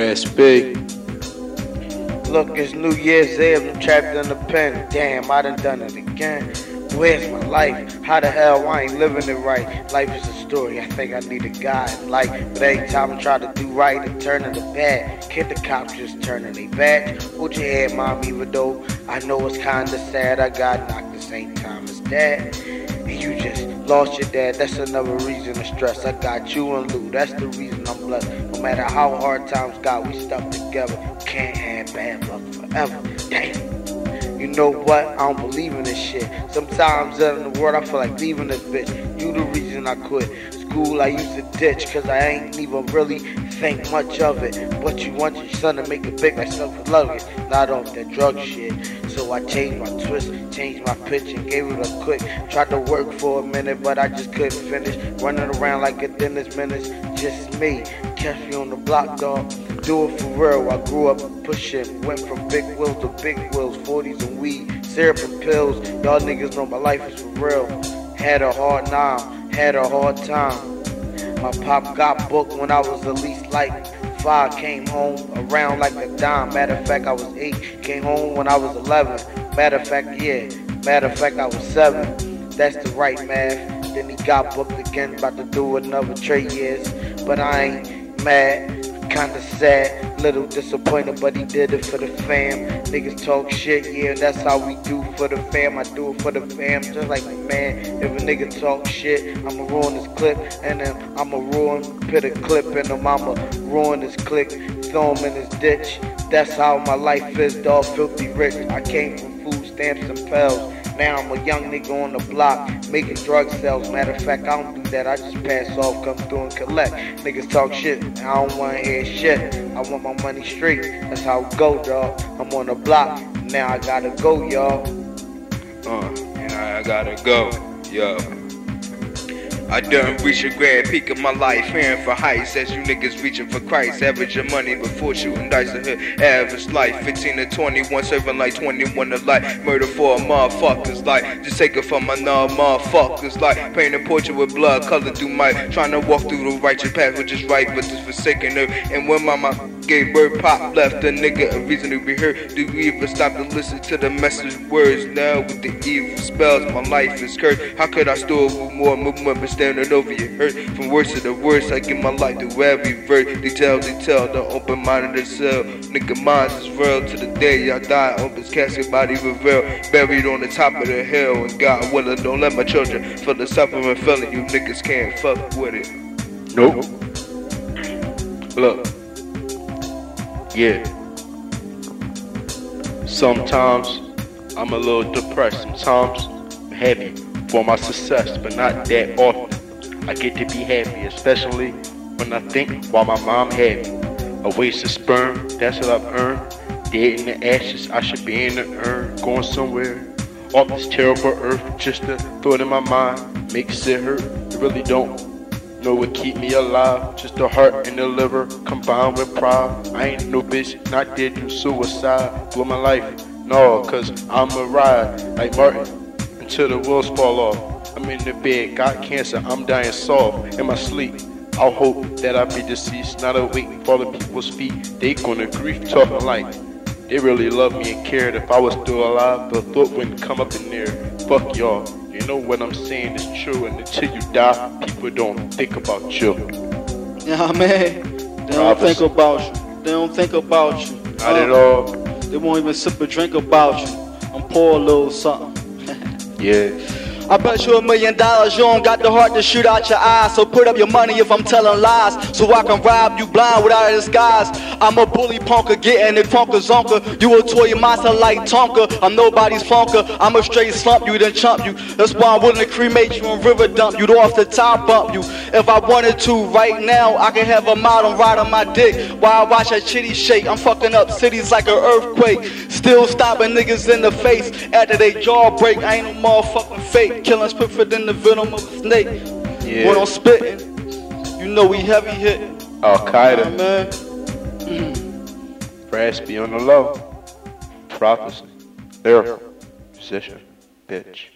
Big. Look, it's New Year's Eve, I'm trapped in the pen. Damn, I done done it again. Where's my life? How the hell I ain't living it right? Life is a story, I think I need a guide. Like, but every time I try to do right and turn into bad, kid the cops just turning they back. Hold your head, mom, even though I know it's kinda sad. I got knocked the same time as dad. You just lost your dad, that's another reason to stress. I got you and Lou, that's the reason I'm blessed. No matter how hard times got, we stuck together. Can't have bad luck forever. Damn. You know what? I don't believe in this shit. Sometimes in the world, I feel like leaving this bitch. You the reason I quit. School I used to ditch, cause I ain't even really think much of it. But you want your son to make it big like self love it, not off that drug shit. So I changed my twist, changed my pitch, and gave it a quick. Tried to work for a minute, but I just couldn't finish. Running around like a dentist menace, just me. Catch me on the block, dog. Do it for real. I grew up pushing, went from big wheels to big wheels, 40s and weed, syrup and pills. Y'all niggas know my life is for real. Had a hard time, had a hard time. My pop got booked when I was at least like five. Came home around like a dime. Matter of fact, I was eight. Came home when I was 11. Matter of fact, yeah. Matter of fact, I was seven. That's the right math. Then he got booked again, about to do another trade years. But I ain't mad kinda sad, little disappointed, but he did it for the fam. Niggas talk shit, yeah, that's how we do for the fam. I do it for the fam, just like my man. If a nigga talk shit, I'ma ruin this clip, and then I'ma ruin, put a clip in him, I'ma ruin his click, throw him in his ditch. That's how my life is, dog, filthy rich. I came from food stamps and pills. Now I'm a young nigga on the block making drug sales. Matter of fact, I don't do that. I just pass off, come through and collect. Niggas talk shit. I don't want to hear shit. I want my money straight. That's how it go, dog. I'm on the block. Now I gotta go, y'all. Uh, and I gotta go, yo. I done reached a grand peak of my life, hearing for heights as you niggas reaching for Christ. Average your money before shooting dice to hit average life. 15 to 21, serving like 21 to life. Murder for a motherfuckers like, just take it from my motherfuckers like. Paint a portrait with blood, color through my. Trying to walk through the righteous path, which is right, but just forsaken her. And when mama gave birth, pop left a nigga a reason to be heard. Do we even stop to listen to the message words? Now with the evil spells, my life is cursed. How could I store with more movement? standing over your hurt. From worse to the worst, I give my life to every verse. Detail, tell, they tell, the open minded cell. Nigga, minds is real to the day I die. Open casket, body revealed. Buried on the top of the hill. And God willing, don't let my children feel the suffering feeling. You niggas can't fuck with it. Nope. Look. Yeah. Sometimes I'm a little depressed. Sometimes I'm happy for my success, but not that often. I get to be happy, especially when I think while my mom had. A waste of sperm, that's what I've earned. Dead in the ashes, I should be in the urn, going somewhere off this terrible earth. Just a thought in my mind makes it hurt. It really don't know what keep me alive. Just the heart and the liver combined with pride. I ain't no bitch, not dead to suicide. Blow my life, no, cause I'm a ride like Martin until the wheels fall off. I'm in the bed, got cancer, I'm dying soft in my sleep. I'll hope that I be deceased, not awake for the people's feet. They gonna grief talking like they really love me and cared. If I was still alive, the thought wouldn't come up in there. Fuck y'all. You know what I'm saying is true, and until you die, people don't think about you. Yeah, man. They don't think about you. They don't think about you. Not uh, at all. They won't even sip a drink about you. I'm pour a little something. Yeah. I bet you a million dollars, you don't got the heart to shoot out your eyes. So put up your money if I'm telling lies, so I can rob you blind without a disguise. I'm a bully punker, getting it funker zonker. You a toy monster like Tonka. I'm nobody's funker. I'm a straight slump you, then chump you. That's why I'm willing to cremate you and river dump you. Off the top bump you. If I wanted to right now, I could have a model ride on my dick while I watch a chitty shake. I'm fucking up cities like an earthquake. Still stopping niggas in the face after they jaw break. I ain't no motherfucking fake. Killings quicker than the venom of a snake. Yeah. When I'm spitting, you know we heavy hit. Al Qaeda. man. Brass be on the low. Prophecy. Lyrical. Musician. Bitch.